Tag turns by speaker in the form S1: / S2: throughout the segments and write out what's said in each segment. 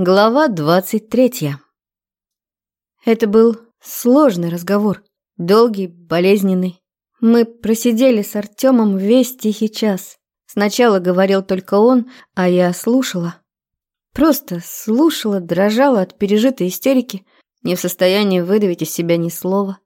S1: Глава двадцать третья. Это был сложный разговор, долгий, болезненный. Мы просидели с Артемом весь тихий час. Сначала говорил только он, а я слушала. Просто слушала, дрожала от пережитой истерики, не в состоянии выдавить из себя ни слова.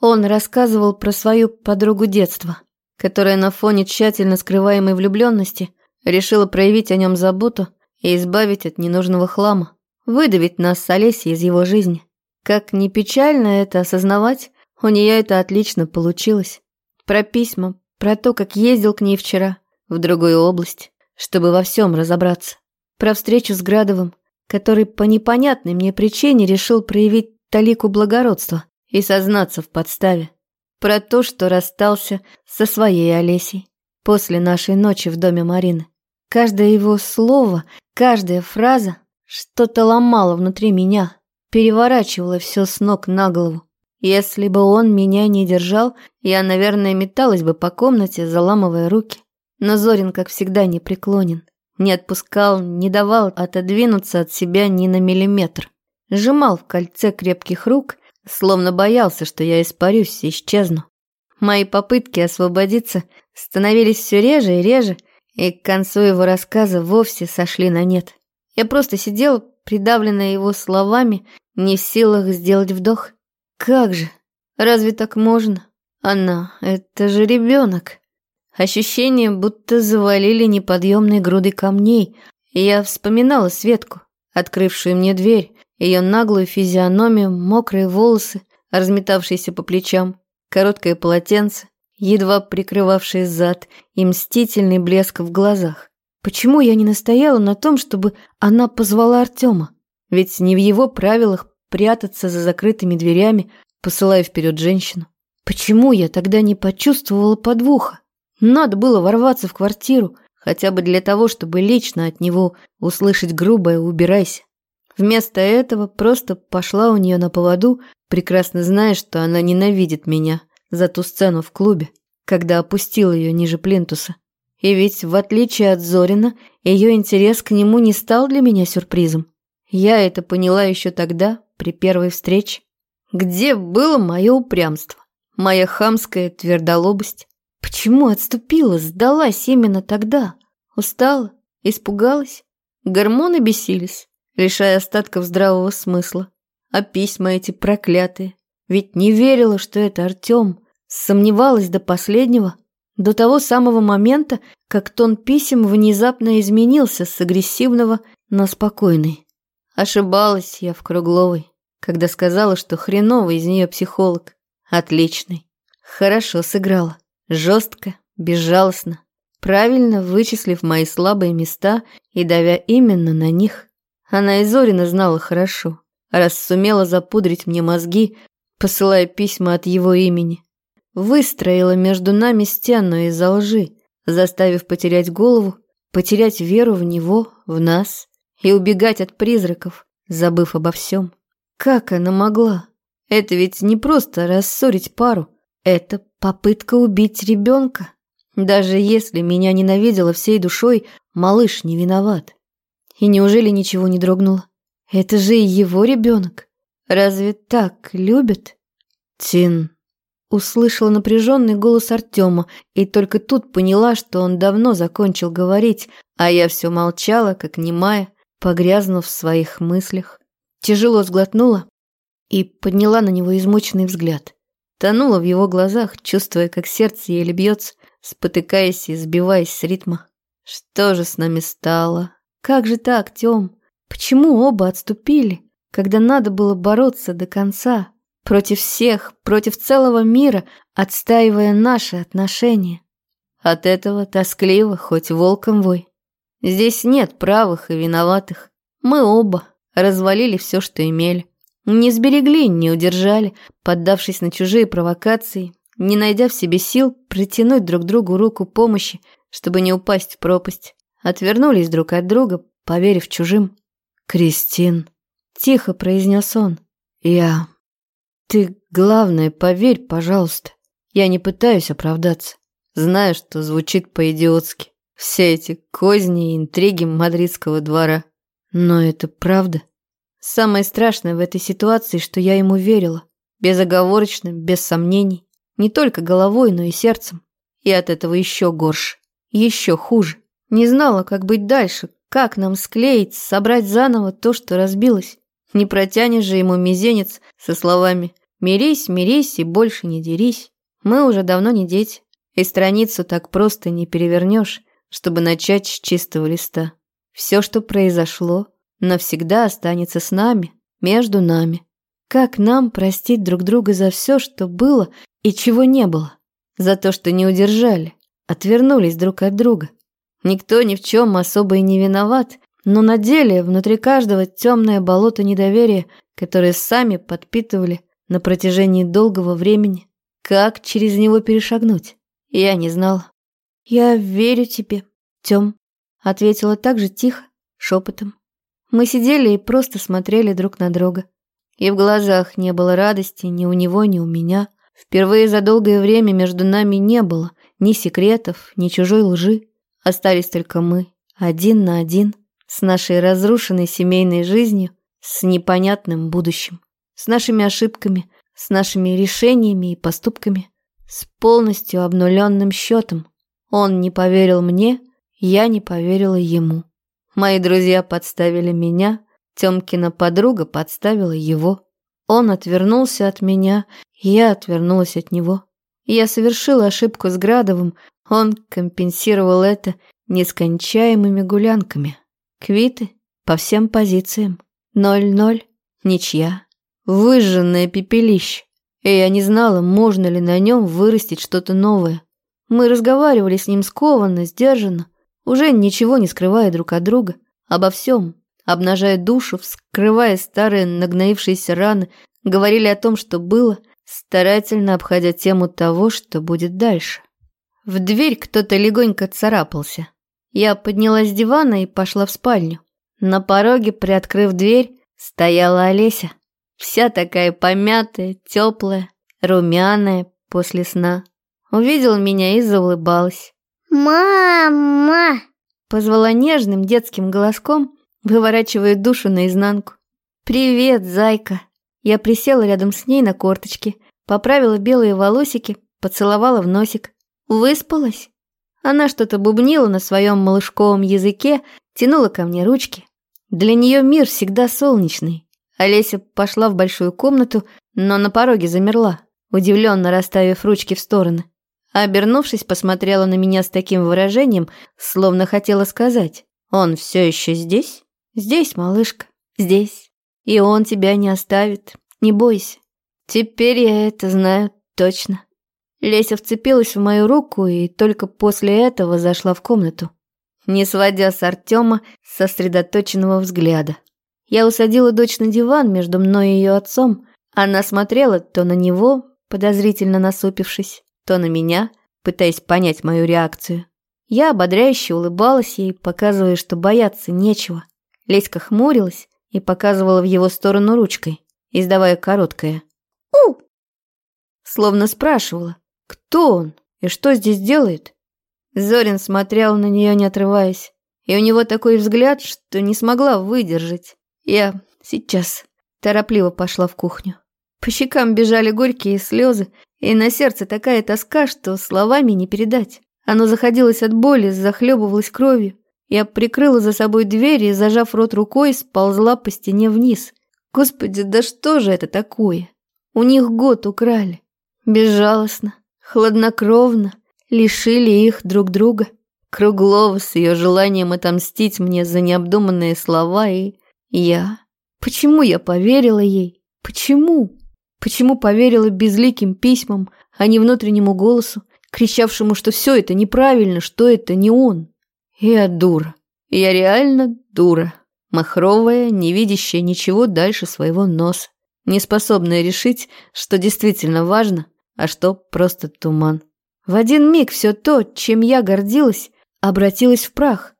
S1: Он рассказывал про свою подругу детства, которая на фоне тщательно скрываемой влюбленности решила проявить о нем заботу и избавить от ненужного хлама, выдавить нас с Олесей из его жизни. Как ни печально это осознавать, у нее это отлично получилось. Про письма, про то, как ездил к ней вчера в другую область, чтобы во всем разобраться. Про встречу с Градовым, который по непонятной мне причине решил проявить талику благородства и сознаться в подставе. Про то, что расстался со своей Олесей после нашей ночи в доме Марины. Каждое его слово, каждая фраза что-то ломало внутри меня, переворачивало все с ног на голову. Если бы он меня не держал, я, наверное, металась бы по комнате, заламывая руки. Но Зорин, как всегда, не преклонен. Не отпускал, не давал отодвинуться от себя ни на миллиметр. Сжимал в кольце крепких рук, словно боялся, что я испарюсь и исчезну. Мои попытки освободиться становились все реже и реже, и к концу его рассказа вовсе сошли на нет. Я просто сидела, придавленная его словами, не в силах сделать вдох. Как же? Разве так можно? Она, это же ребенок. Ощущение, будто завалили неподъемной грудой камней. Я вспоминала Светку, открывшую мне дверь, ее наглую физиономию, мокрые волосы, разметавшиеся по плечам, короткое полотенце, едва прикрывавший зад, и мстительный блеск в глазах. Почему я не настояла на том, чтобы она позвала Артема? Ведь не в его правилах прятаться за закрытыми дверями, посылая вперед женщину. Почему я тогда не почувствовала подвоха? Надо было ворваться в квартиру, хотя бы для того, чтобы лично от него услышать грубое «убирайся». Вместо этого просто пошла у нее на поводу, прекрасно зная, что она ненавидит меня за ту сцену в клубе, когда опустил ее ниже плинтуса. И ведь, в отличие от Зорина, ее интерес к нему не стал для меня сюрпризом. Я это поняла еще тогда, при первой встрече. Где было мое упрямство? Моя хамская твердолобость? Почему отступила, сдалась именно тогда? Устала? Испугалась? Гормоны бесились, лишая остатков здравого смысла. А письма эти проклятые, ведь не верила, что это Артем. Сомневалась до последнего. До того самого момента, как тон писем внезапно изменился с агрессивного на спокойный. Ошибалась я в Кругловой, когда сказала, что хреновый из нее психолог. Отличный. Хорошо сыграла. Жестко, безжалостно. Правильно вычислив мои слабые места и давя именно на них. Она и Зорина знала хорошо, раз сумела запудрить мне мозги посылая письма от его имени. Выстроила между нами стену из-за лжи, заставив потерять голову, потерять веру в него, в нас и убегать от призраков, забыв обо всем. Как она могла? Это ведь не просто рассорить пару, это попытка убить ребенка. Даже если меня ненавидела всей душой, малыш не виноват. И неужели ничего не дрогнуло? Это же и его ребенок. Разве так любят? Тин. Услышала напряженный голос Артема и только тут поняла, что он давно закончил говорить, а я все молчала, как немая, погрязнув в своих мыслях. Тяжело сглотнула и подняла на него измученный взгляд. Тонула в его глазах, чувствуя, как сердце еле бьется, спотыкаясь и сбиваясь с ритма. Что же с нами стало? Как же так, Тём? Почему оба отступили? Когда надо было бороться до конца, против всех, против целого мира, отстаивая наши отношения. От этого тоскливо, хоть волком вой. Здесь нет правых и виноватых. Мы оба развалили все, что имели. Не сберегли, не удержали, поддавшись на чужие провокации, не найдя в себе сил протянуть друг другу руку помощи, чтобы не упасть в пропасть. Отвернулись друг от друга, поверив чужим. «Кристин», Тихо произнес он. Я... Ты, главное, поверь, пожалуйста. Я не пытаюсь оправдаться. Знаю, что звучит по-идиотски. Все эти козни и интриги мадридского двора. Но это правда. Самое страшное в этой ситуации, что я ему верила. Безоговорочно, без сомнений. Не только головой, но и сердцем. И от этого еще горше. Еще хуже. Не знала, как быть дальше, как нам склеить, собрать заново то, что разбилось. Не протянешь же ему мизинец со словами «Мирись, мирись и больше не дерись». Мы уже давно не дети, и страницу так просто не перевернешь, чтобы начать с чистого листа. Все, что произошло, навсегда останется с нами, между нами. Как нам простить друг друга за все, что было и чего не было? За то, что не удержали, отвернулись друг от друга. Никто ни в чем особо и не виноват, но на деле внутри каждого темное болото недоверия, которое сами подпитывали на протяжении долгого времени. Как через него перешагнуть? Я не знала. «Я верю тебе, Тём», — ответила так же тихо, шепотом. Мы сидели и просто смотрели друг на друга. И в глазах не было радости ни у него, ни у меня. Впервые за долгое время между нами не было ни секретов, ни чужой лжи. Остались только мы, один на один, с нашей разрушенной семейной жизнью, с непонятным будущим, с нашими ошибками, с нашими решениями и поступками, с полностью обнуленным счетом. Он не поверил мне, я не поверила ему. Мои друзья подставили меня, Тёмкина подруга подставила его. Он отвернулся от меня, я отвернулась от него. Я совершила ошибку с Градовым, он компенсировал это нескончаемыми гулянками. Квиты по всем позициям. Ноль-ноль, ничья. Выжженное пепелище. И я не знала, можно ли на нем вырастить что-то новое. Мы разговаривали с ним скованно, сдержанно, уже ничего не скрывая друг от друга, обо всем, обнажая душу, вскрывая старые нагноившиеся раны, говорили о том, что было, старательно обходя тему того, что будет дальше. В дверь кто-то легонько царапался. Я поднялась с дивана и пошла в спальню. На пороге, приоткрыв дверь, стояла Олеся. Вся такая помятая, теплая, румяная после сна. Увидела меня и заулыбалась.
S2: «Мама!»
S1: Позвала нежным детским голоском, выворачивая душу наизнанку. «Привет, зайка!» Я присела рядом с ней на корточки, поправила белые волосики, поцеловала в носик. «Выспалась?» Она что-то бубнила на своем малышковом языке, тянула ко мне ручки. Для нее мир всегда солнечный. Олеся пошла в большую комнату, но на пороге замерла, удивленно расставив ручки в стороны. обернувшись, посмотрела на меня с таким выражением, словно хотела сказать «Он все еще здесь?» «Здесь, малышка, здесь. И он тебя не оставит, не бойся. Теперь я это знаю точно». Леся вцепилась в мою руку и только после этого зашла в комнату, не сводя с Артема сосредоточенного взгляда. Я усадила дочь на диван между мной и ее отцом. Она смотрела то на него, подозрительно насупившись, то на меня, пытаясь понять мою реакцию. Я ободряюще улыбалась ей, показывая, что бояться нечего. Леська хмурилась и показывала в его сторону ручкой, издавая короткое «У!», словно спрашивала, кто он и что здесь делает. Зорин смотрел на нее, не отрываясь, и у него такой взгляд, что не смогла выдержать. Я сейчас торопливо пошла в кухню. По щекам бежали горькие слезы, и на сердце такая тоска, что словами не передать. Оно заходилось от боли, захлебывалось кровью. Я прикрыла за собой дверь и, зажав рот рукой, сползла по стене вниз. Господи, да что же это такое? У них год украли. Безжалостно, хладнокровно, лишили их друг друга. Круглова с ее желанием отомстить мне за необдуманные слова и я? Почему я поверила ей? Почему? Почему поверила безликим письмам, а не внутреннему голосу, кричавшему, что все это неправильно, что это не он? Я дура. Я реально дура. Махровая, не видящая ничего дальше своего носа. Неспособная решить, что действительно важно, а что просто туман. В один миг все то, чем я гордилась, обратилось в прах.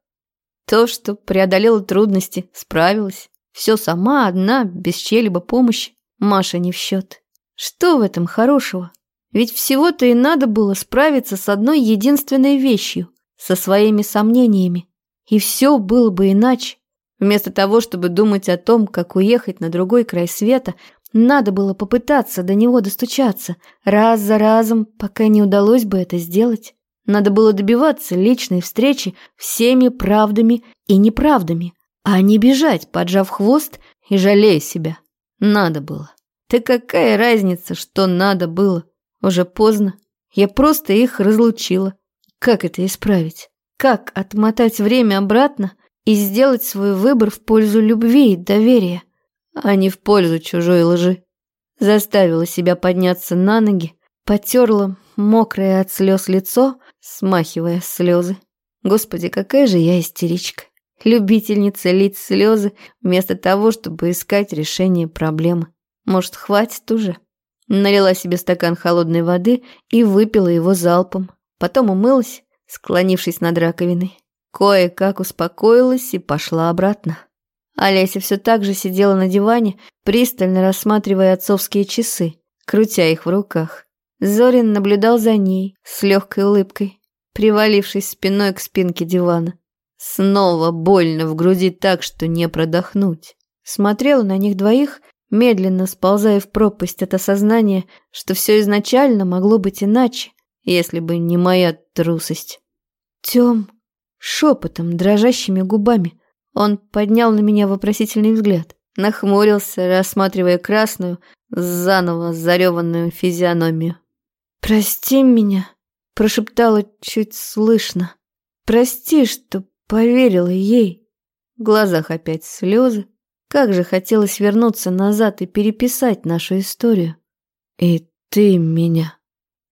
S1: То, что преодолела трудности, справилась. Все сама, одна, без чьей-либо помощи. Маша не в счет. Что в этом хорошего? Ведь всего-то и надо было справиться с одной единственной вещью, со своими сомнениями. И все было бы иначе. Вместо того, чтобы думать о том, как уехать на другой край света, надо было попытаться до него достучаться, раз за разом, пока не удалось бы это сделать. Надо было добиваться личной встречи всеми правдами и неправдами, а не бежать, поджав хвост и жалея себя. Надо было. Да какая разница, что надо было? Уже поздно. Я просто их разлучила. Как это исправить? Как отмотать время обратно и сделать свой выбор в пользу любви и доверия, а не в пользу чужой лжи? Заставила себя подняться на ноги, потерла мокрое от слез лицо, смахивая слезы. Господи, какая же я истеричка. Любительница лить слезы вместо того, чтобы искать решение проблемы. Может, хватит уже? Налила себе стакан холодной воды и выпила его залпом. Потом умылась, склонившись над раковиной. Кое-как успокоилась и пошла обратно. Олеся все так же сидела на диване, пристально рассматривая отцовские часы, крутя их в руках. Зорин наблюдал за ней с легкой улыбкой, привалившись спиной к спинке дивана. Снова больно в груди так, что не продохнуть. Смотрела на них двоих медленно сползая в пропасть от осознания, что все изначально могло быть иначе, если бы не моя трусость. Тем, шепотом, дрожащими губами, он поднял на меня вопросительный взгляд, нахмурился, рассматривая красную, заново зареванную физиономию. «Прости меня», — прошептала чуть слышно. «Прости, что поверила ей». В глазах опять слезы, как же хотелось вернуться назад и переписать нашу историю. «И ты меня».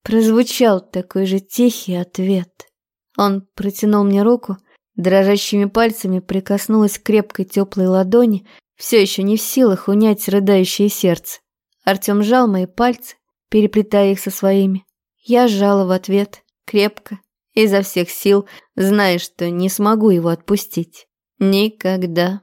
S1: Прозвучал такой же тихий ответ. Он протянул мне руку, дрожащими пальцами прикоснулась к крепкой теплой ладони, все еще не в силах унять рыдающее сердце. Артем сжал мои пальцы, переплетая их со своими. Я сжала в ответ, крепко, изо всех сил, зная, что не смогу его отпустить. Никогда.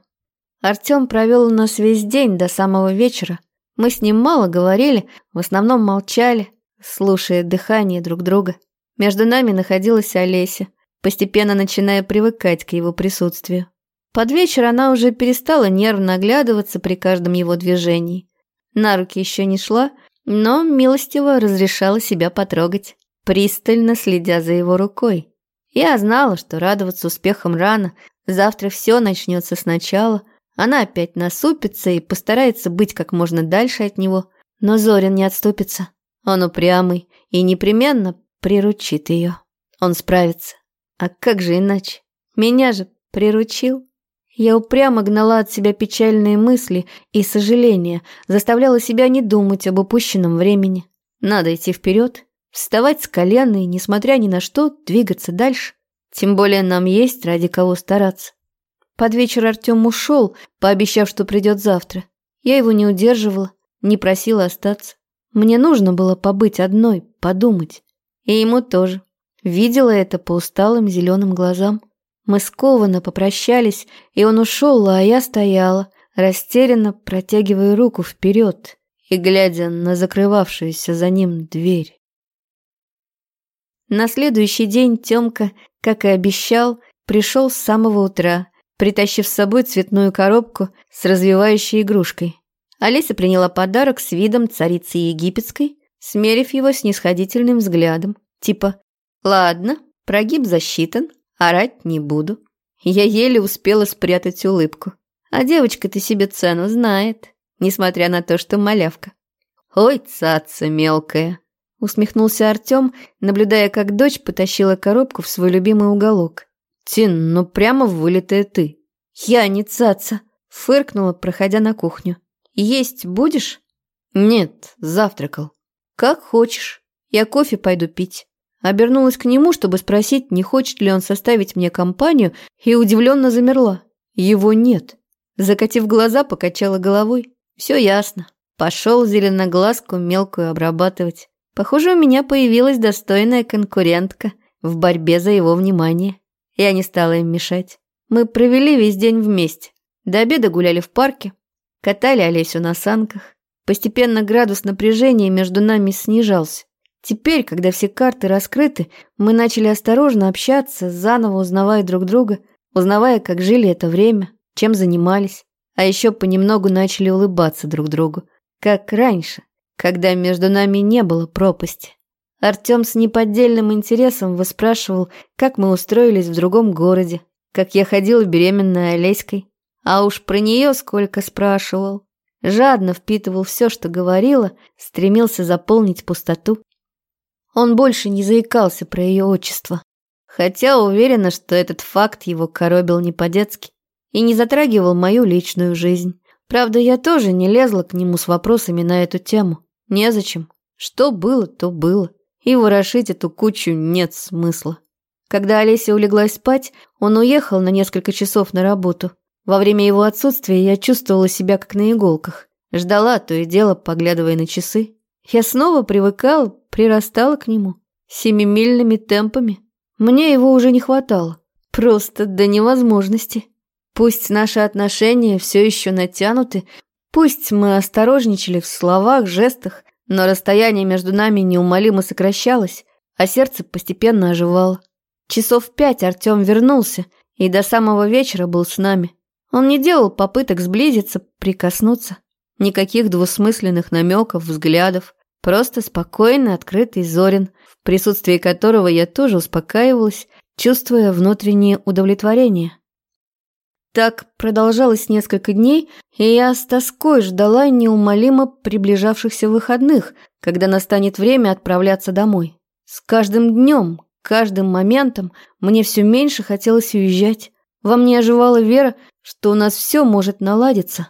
S1: Артём провел у нас весь день до самого вечера. Мы с ним мало говорили, в основном молчали, слушая дыхание друг друга. Между нами находилась Олеся, постепенно начиная привыкать к его присутствию. Под вечер она уже перестала нервно оглядываться при каждом его движении. На руки еще не шла, но милостиво разрешала себя потрогать, пристально следя за его рукой. Я знала, что радоваться успехам рано, завтра все начнется сначала – она опять насупится и постарается быть как можно дальше от него, но Зорин не отступится. Он упрямый и непременно приручит ее. Он справится. А как же иначе? Меня же приручил. Я упрямо гнала от себя печальные мысли и сожаления, заставляла себя не думать об упущенном времени. Надо идти вперед, вставать с колена и, несмотря ни на что, двигаться дальше. Тем более нам есть ради кого стараться. Под вечер Артем ушел, пообещав, что придет завтра. Я его не удерживала, не просила остаться. Мне нужно было побыть одной, подумать. И ему тоже. Видела это по усталым зеленым глазам. Мы скованно попрощались, и он ушел, а я стояла, растерянно протягивая руку вперед и глядя на закрывавшуюся за ним дверь. На следующий день Тёмка, как и обещал, пришел с самого утра притащив с собой цветную коробку с развивающей игрушкой. Олеся приняла подарок с видом царицы египетской, смерив его снисходительным взглядом, типа «Ладно, прогиб засчитан, орать не буду». Я еле успела спрятать улыбку. А девочка-то себе цену знает, несмотря на то, что малявка. «Ой, цаца мелкая!» усмехнулся Артем, наблюдая, как дочь потащила коробку в свой любимый уголок. «Тин, ну прямо вылитая ты». «Я не цаца», — фыркнула, проходя на кухню. «Есть будешь?» «Нет, завтракал». «Как хочешь. Я кофе пойду пить». Обернулась к нему, чтобы спросить, не хочет ли он составить мне компанию, и удивленно замерла. Его нет. Закатив глаза, покачала головой. Все ясно. Пошел зеленоглазку мелкую обрабатывать. Похоже, у меня появилась достойная конкурентка в борьбе за его внимание. Я не стала им мешать. Мы провели весь день вместе. До обеда гуляли в парке, катали Олесю на санках. Постепенно градус напряжения между нами снижался. Теперь, когда все карты раскрыты, мы начали осторожно общаться, заново узнавая друг друга, узнавая, как жили это время, чем занимались, а еще понемногу начали улыбаться друг другу, как раньше, когда между нами не было пропасти. Артем с неподдельным интересом выспрашивал, как мы устроились в другом городе, как я ходила беременная Олеськой. А уж про нее сколько спрашивал. Жадно впитывал все, что говорила, стремился заполнить пустоту. Он больше не заикался про ее отчество. Хотя уверена, что этот факт его коробил не по-детски и не затрагивал мою личную жизнь. Правда, я тоже не лезла к нему с вопросами на эту тему. Незачем. Что было, то было. И ворошить эту кучу нет смысла. Когда Олеся улеглась спать, он уехал на несколько часов на работу. Во время его отсутствия я чувствовала себя как на иголках. Ждала то и дело, поглядывая на часы. Я снова привыкала, прирастала к нему. Семимильными темпами. Мне его уже не хватало. Просто до невозможности. Пусть наши отношения все еще натянуты, пусть мы осторожничали в словах, жестах, но расстояние между нами неумолимо сокращалось, а сердце постепенно оживало. Часов пять Артем вернулся и до самого вечера был с нами. Он не делал попыток сблизиться, прикоснуться. Никаких двусмысленных намеков, взглядов. Просто спокойный, открытый Зорин, в присутствии которого я тоже успокаивалась, чувствуя внутреннее удовлетворение. Так продолжалось несколько дней, и я с тоской ждала неумолимо приближавшихся выходных, когда настанет время отправляться домой. С каждым днем, каждым моментом мне все меньше хотелось уезжать. Во мне оживала вера, что у нас все может наладиться.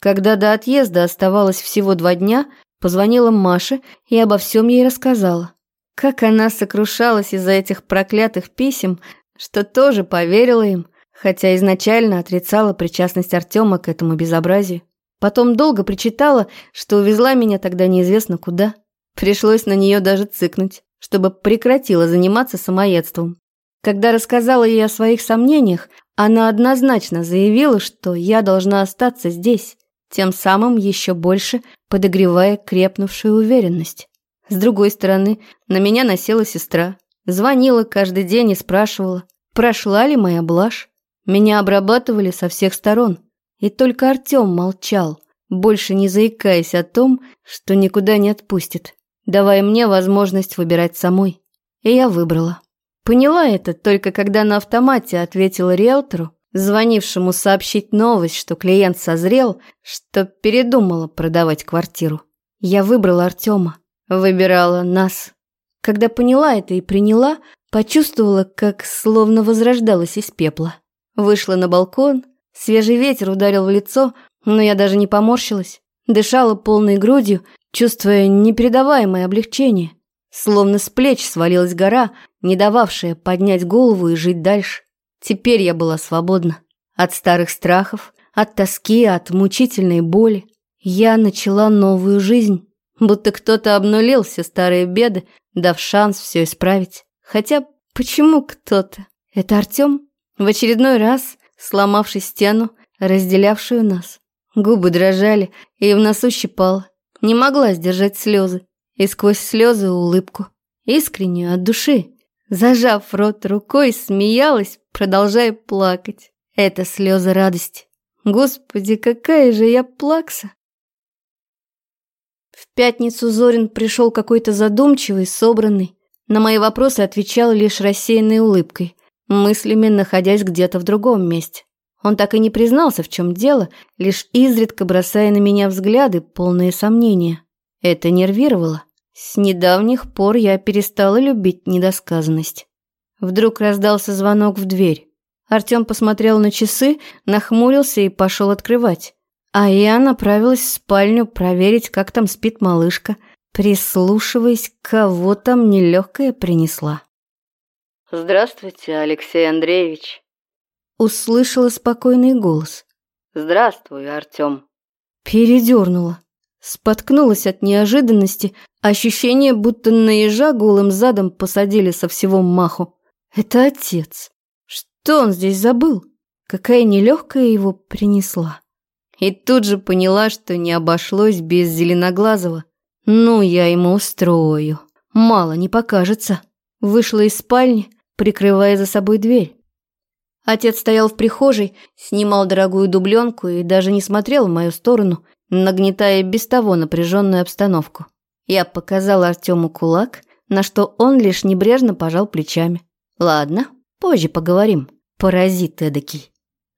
S1: Когда до отъезда оставалось всего два дня, позвонила Маше и обо всем ей рассказала. Как она сокрушалась из-за этих проклятых писем, что тоже поверила им, хотя изначально отрицала причастность Артема к этому безобразию. Потом долго причитала, что увезла меня тогда неизвестно куда. Пришлось на нее даже цыкнуть, чтобы прекратила заниматься самоедством. Когда рассказала ей о своих сомнениях, она однозначно заявила, что я должна остаться здесь, тем самым еще больше подогревая крепнувшую уверенность. С другой стороны, на меня насела сестра. Звонила каждый день и спрашивала, прошла ли моя блажь. Меня обрабатывали со всех сторон. И только Артем молчал, больше не заикаясь о том, что никуда не отпустит, давая мне возможность выбирать самой. И я выбрала. Поняла это только когда на автомате ответила риэлтору, звонившему сообщить новость, что клиент созрел, что передумала продавать квартиру. Я выбрала Артема, выбирала нас. Когда поняла это и приняла, почувствовала, как словно возрождалась из пепла. Вышла на балкон, свежий ветер ударил в лицо, но я даже не поморщилась. Дышала полной грудью, чувствуя непередаваемое облегчение. Словно с плеч свалилась гора, не дававшая поднять голову и жить дальше. Теперь я была свободна. От старых страхов, от тоски, от мучительной боли. Я начала новую жизнь. Будто кто-то обнулил все старые беды, дав шанс все исправить. Хотя почему кто-то? Это Артем? В очередной раз, сломавший стену, разделявшую нас. Губы дрожали, и в носу щипало. Не могла сдержать слезы. И сквозь слезы улыбку. Искреннюю, от души. Зажав рот рукой, смеялась, продолжая плакать. Это слезы радости. Господи, какая же я плакса! В пятницу Зорин пришел какой-то задумчивый, собранный. На мои вопросы отвечал лишь рассеянной улыбкой мыслями находясь где-то в другом месте. Он так и не признался, в чем дело, лишь изредка бросая на меня взгляды, полные сомнения. Это нервировало. С недавних пор я перестала любить недосказанность. Вдруг раздался звонок в дверь. Артем посмотрел на часы, нахмурился и пошел открывать. А я направилась в спальню проверить, как там спит малышка, прислушиваясь, кого там нелегкая принесла.
S3: «Здравствуйте, Алексей Андреевич!»
S1: Услышала спокойный голос.
S3: «Здравствуй, Артем!»
S1: Передернула. Споткнулась от неожиданности, ощущение, будто на ежа голым задом посадили со всего маху. Это отец. Что он здесь забыл? Какая нелегкая его принесла. И тут же поняла, что не обошлось без Зеленоглазого. Ну, я ему устрою. Мало не покажется. Вышла из спальни, прикрывая за собой дверь. Отец стоял в прихожей, снимал дорогую дубленку и даже не смотрел в мою сторону, нагнетая без того напряженную обстановку. Я показала Артему кулак, на что он лишь небрежно пожал плечами. «Ладно, позже поговорим, паразит эдакий».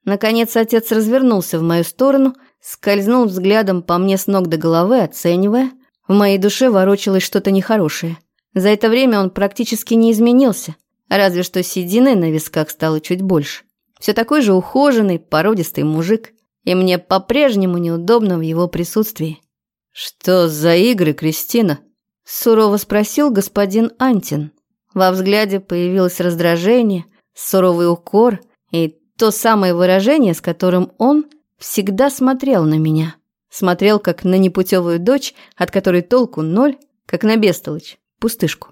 S1: Наконец отец развернулся в мою сторону, скользнул взглядом по мне с ног до головы, оценивая. В моей душе ворочалось что-то нехорошее. За это время он практически не изменился, разве что седины на висках стало чуть больше. Все такой же ухоженный, породистый мужик, и мне по-прежнему неудобно в его присутствии. «Что за игры, Кристина?» – сурово спросил господин Антин. Во взгляде появилось раздражение, суровый укор и то самое выражение, с которым он всегда смотрел на меня. Смотрел, как на непутевую дочь, от которой толку ноль, как на бестолочь, пустышку.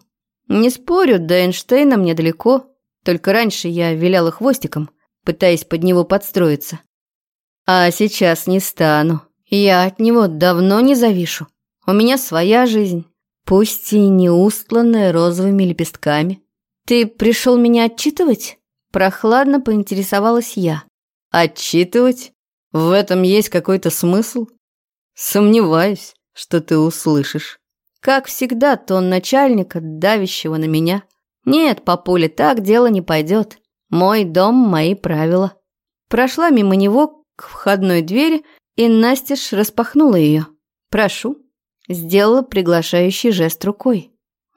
S1: Не спорю, до Эйнштейна мне далеко, только раньше я виляла хвостиком, пытаясь под него подстроиться. А сейчас не стану. Я от него давно не завишу. У меня своя жизнь, пусть и не устланная розовыми лепестками. Ты пришел меня отчитывать? Прохладно поинтересовалась я. Отчитывать? В этом есть какой-то смысл? Сомневаюсь, что ты услышишь. Как всегда, тон начальника, давящего на меня. Нет, папуля, так дело не пойдет. Мой дом, мои правила. Прошла мимо него к входной двери и настежь распахнула ее. «Прошу». Сделала приглашающий жест рукой.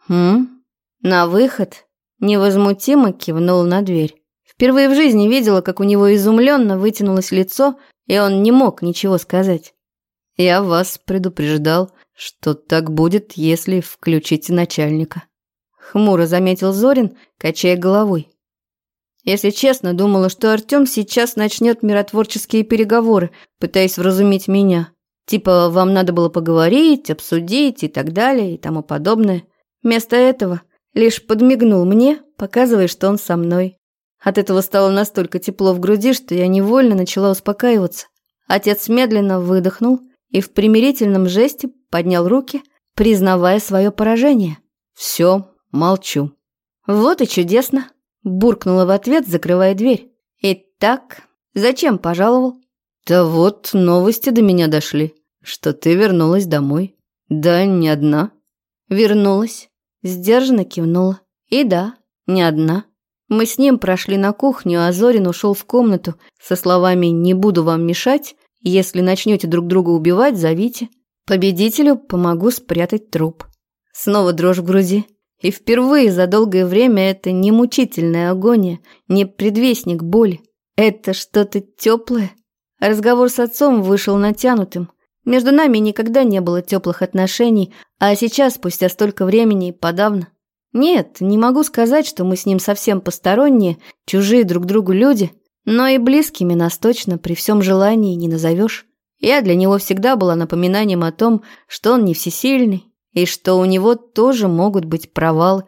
S1: «Хм?» На выход невозмутимо кивнул на дверь. Впервые в жизни видела, как у него изумленно вытянулось лицо, и он не мог ничего сказать. «Я вас предупреждал, что так будет, если включите начальника». Хмуро заметил Зорин, качая головой. Если честно, думала, что Артём сейчас начнет миротворческие переговоры, пытаясь вразумить меня. Типа, вам надо было поговорить, обсудить и так далее, и тому подобное. Вместо этого лишь подмигнул мне, показывая, что он со мной. От этого стало настолько тепло в груди, что я невольно начала успокаиваться. Отец медленно выдохнул и в примирительном жесте поднял руки, признавая свое поражение. «Все, молчу». «Вот и чудесно», – буркнула в ответ, закрывая дверь. «Итак, зачем пожаловал?» «Да вот новости до меня дошли, что ты вернулась домой. Да, не одна». «Вернулась», – сдержанно кивнула. «И да, не одна». Мы с ним прошли на кухню, а Зорин ушел в комнату со словами «Не буду вам мешать, если начнете друг друга убивать, зовите. Победителю помогу спрятать труп». Снова дрожь в груди. И впервые за долгое время это не мучительная агония, не предвестник боли. Это что-то теплое. Разговор с отцом вышел натянутым. Между нами никогда не было теплых отношений, а сейчас, спустя столько времени, подавно. Нет, не могу сказать, что мы с ним совсем посторонние, чужие друг другу люди, но и близкими нас точно при всем желании не назовешь. Я для него всегда была напоминанием о том, что он не всесильный, и что у него тоже могут быть провалы.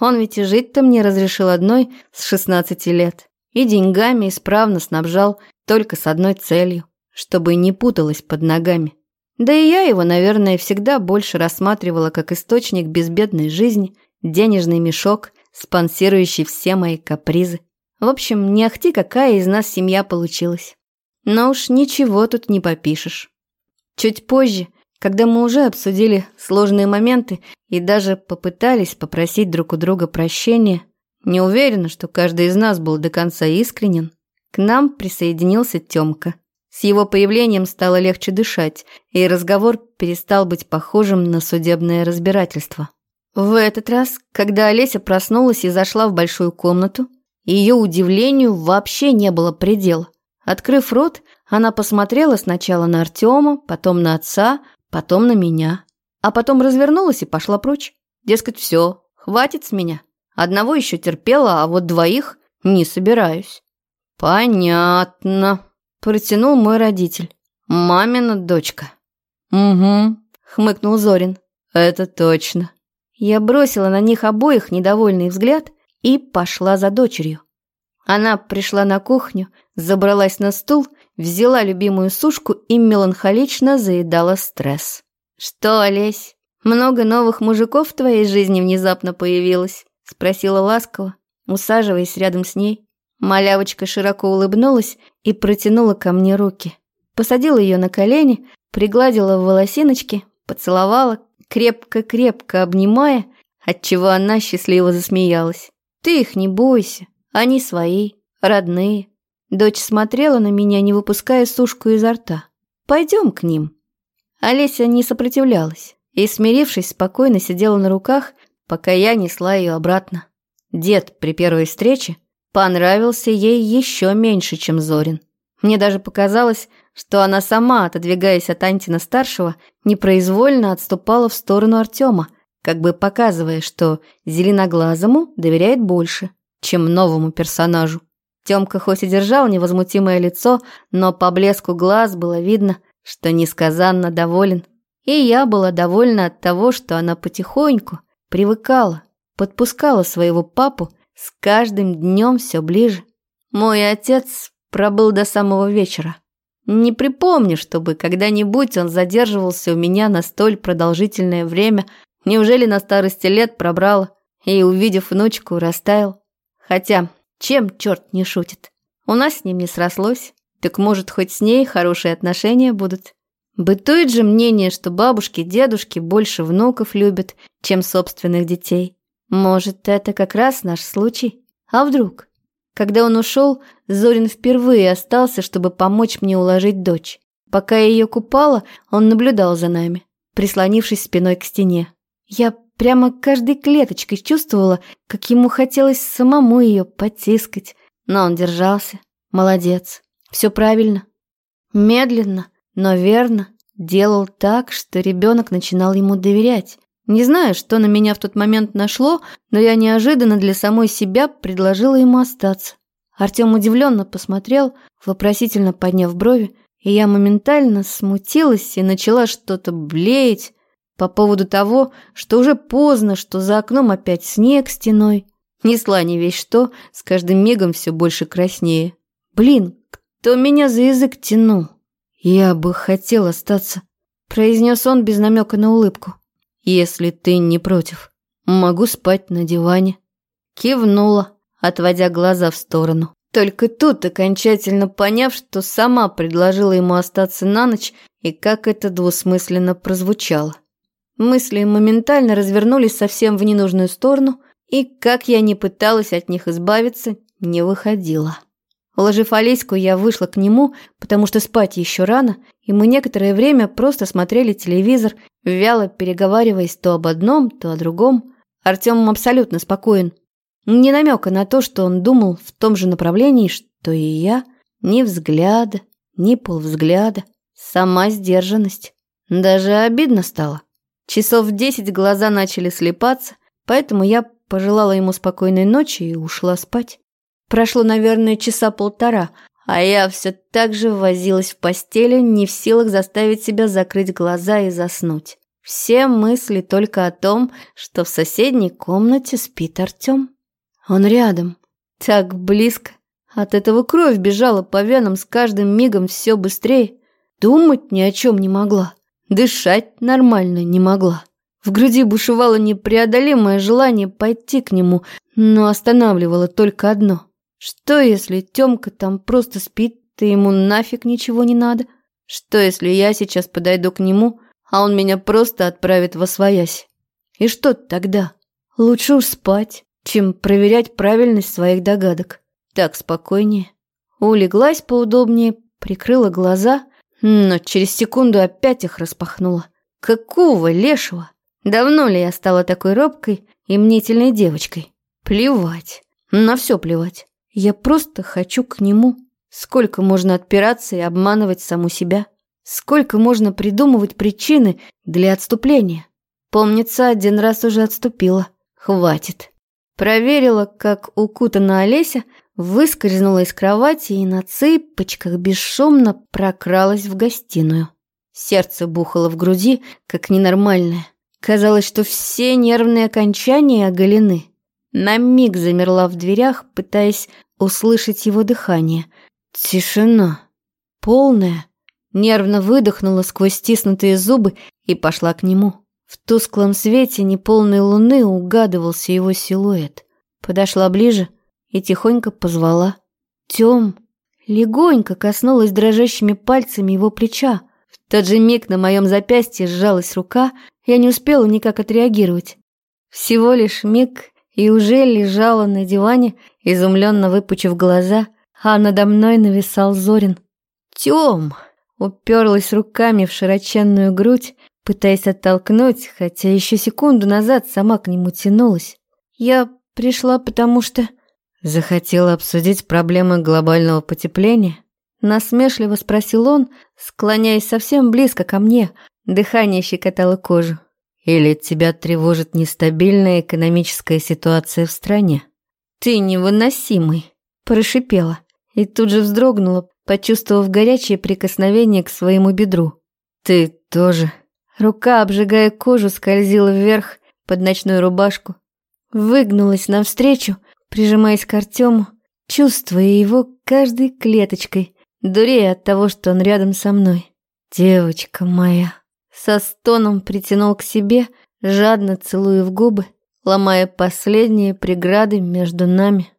S1: Он ведь и жить-то мне разрешил одной с 16 лет, и деньгами исправно снабжал только с одной целью, чтобы не путалась под ногами. Да и я его, наверное, всегда больше рассматривала как источник безбедной жизни – денежный мешок, спонсирующий все мои капризы. В общем, не ахти, какая из нас семья получилась. Но уж ничего тут не попишешь. Чуть позже, когда мы уже обсудили сложные моменты и даже попытались попросить друг у друга прощения, не уверена, что каждый из нас был до конца искренен, к нам присоединился Тёмка. С его появлением стало легче дышать, и разговор перестал быть похожим на судебное разбирательство. В этот раз, когда Олеся проснулась и зашла в большую комнату, ее удивлению вообще не было предела. Открыв рот, она посмотрела сначала на Артема, потом на отца, потом на меня. А потом развернулась и пошла прочь. Дескать, все, хватит с меня. Одного еще терпела, а вот двоих не собираюсь. «Понятно», – протянул мой родитель. «Мамина дочка». «Угу», – хмыкнул Зорин. «Это точно». Я бросила на них обоих недовольный взгляд и пошла за дочерью. Она пришла на кухню, забралась на стул, взяла любимую сушку и меланхолично заедала стресс. «Что, Олесь, много новых мужиков в твоей жизни внезапно появилось?» – спросила ласково, усаживаясь рядом с ней. Малявочка широко улыбнулась и протянула ко мне руки. Посадила ее на колени, пригладила в волосиночки, поцеловала, крепко-крепко обнимая, отчего она счастливо засмеялась. «Ты их не бойся, они свои, родные». Дочь смотрела на меня, не выпуская сушку изо рта. «Пойдем к ним». Олеся не сопротивлялась и, смирившись, спокойно сидела на руках, пока я несла ее обратно. Дед при первой встрече понравился ей еще меньше, чем Зорин. Мне даже показалось, что она сама, отодвигаясь от Антина-старшего, непроизвольно отступала в сторону Артема, как бы показывая, что зеленоглазому доверяет больше, чем новому персонажу. Тёмка хоть и держал невозмутимое лицо, но по блеску глаз было видно, что несказанно доволен. И я была довольна от того, что она потихоньку привыкала, подпускала своего папу с каждым днем все ближе. Мой отец пробыл до самого вечера. Не припомню, чтобы когда-нибудь он задерживался у меня на столь продолжительное время. Неужели на старости лет пробрало и, увидев внучку, растаял? Хотя, чем черт не шутит? У нас с ним не срослось. Так может, хоть с ней хорошие отношения будут? Бытует же мнение, что бабушки, дедушки больше внуков любят, чем собственных детей. Может, это как раз наш случай? А вдруг? Когда он ушел, Зорин впервые остался, чтобы помочь мне уложить дочь. Пока я ее купала, он наблюдал за нами, прислонившись спиной к стене. Я прямо каждой клеточкой чувствовала, как ему хотелось самому ее потискать. Но он держался. Молодец. Все правильно. Медленно, но верно делал так, что ребенок начинал ему доверять. Не знаю, что на меня в тот момент нашло, но я неожиданно для самой себя предложила ему остаться. Артем удивленно посмотрел, вопросительно подняв брови, и я моментально смутилась и начала что-то блеять по поводу того, что уже поздно, что за окном опять снег стеной. Несла не весь что, с каждым мигом все больше краснее. Блин, кто меня за язык тянул? Я бы хотел остаться, произнес он без намека на улыбку. Если ты не против, могу спать на диване. Кивнула, отводя глаза в сторону. Только тут, окончательно поняв, что сама предложила ему остаться на ночь, и как это двусмысленно прозвучало. Мысли моментально развернулись совсем в ненужную сторону, и, как я не пыталась от них избавиться, не выходила. Уложив Олеську, я вышла к нему, потому что спать еще рано, и мы некоторое время просто смотрели телевизор, вяло переговариваясь то об одном, то о другом. Артем абсолютно спокоен. Ни намека на то, что он думал в том же направлении, что и я. Ни взгляда, ни полвзгляда. Сама сдержанность. Даже обидно стало. Часов в десять глаза начали слепаться, поэтому я пожелала ему спокойной ночи и ушла спать. Прошло, наверное, часа полтора, а я все так же возилась в постели, не в силах заставить себя закрыть глаза и заснуть. Все мысли только о том, что в соседней комнате спит Артем. Он рядом, так близко. От этого кровь бежала по венам с каждым мигом все быстрее. Думать ни о чем не могла. Дышать нормально не могла. В груди бушевало непреодолимое желание пойти к нему, но останавливало только одно. Что, если Тёмка там просто спит, и ему нафиг ничего не надо? Что, если я сейчас подойду к нему, а он меня просто отправит во своясь? И что тогда? Лучше уж спать, чем проверять правильность своих догадок. Так спокойнее. Улеглась поудобнее, прикрыла глаза, но через секунду опять их распахнула. Какого лешего? Давно ли я стала такой робкой и мнительной девочкой? Плевать. На все плевать. Я просто хочу к нему. Сколько можно отпираться и обманывать саму себя? Сколько можно придумывать причины для отступления? Помнится, один раз уже отступила. Хватит. Проверила, как укутана Олеся, выскользнула из кровати и на цыпочках бесшумно прокралась в гостиную. Сердце бухало в груди, как ненормальное. Казалось, что все нервные окончания оголены. На миг замерла в дверях, пытаясь услышать его дыхание. Тишина. Полная. Нервно выдохнула сквозь стиснутые зубы и пошла к нему. В тусклом свете неполной луны угадывался его силуэт. Подошла ближе и тихонько позвала. Тём легонько коснулась дрожащими пальцами его плеча. В тот же миг на моем запястье сжалась рука, я не успела никак отреагировать. Всего лишь миг, и уже лежала на диване, изумленно выпучив глаза, а надо мной нависал Зорин. «Тём!» уперлась руками в широченную грудь, пытаясь оттолкнуть, хотя еще секунду назад сама к нему тянулась. «Я пришла, потому что...» Захотела обсудить проблемы глобального потепления? Насмешливо спросил он, склоняясь совсем близко ко мне, дыхание щекотало кожу. Или тебя тревожит нестабильная экономическая ситуация в стране? Ты невыносимый, прошипела и тут же вздрогнула, почувствовав горячее прикосновение к своему бедру. Ты тоже. Рука, обжигая кожу, скользила вверх под ночную рубашку, выгнулась навстречу, прижимаясь к Артему, чувствуя его каждой клеточкой, дурея от того, что он рядом со мной. Девочка моя. Со стоном притянул к себе, жадно целуя в губы, ломая последние преграды между нами.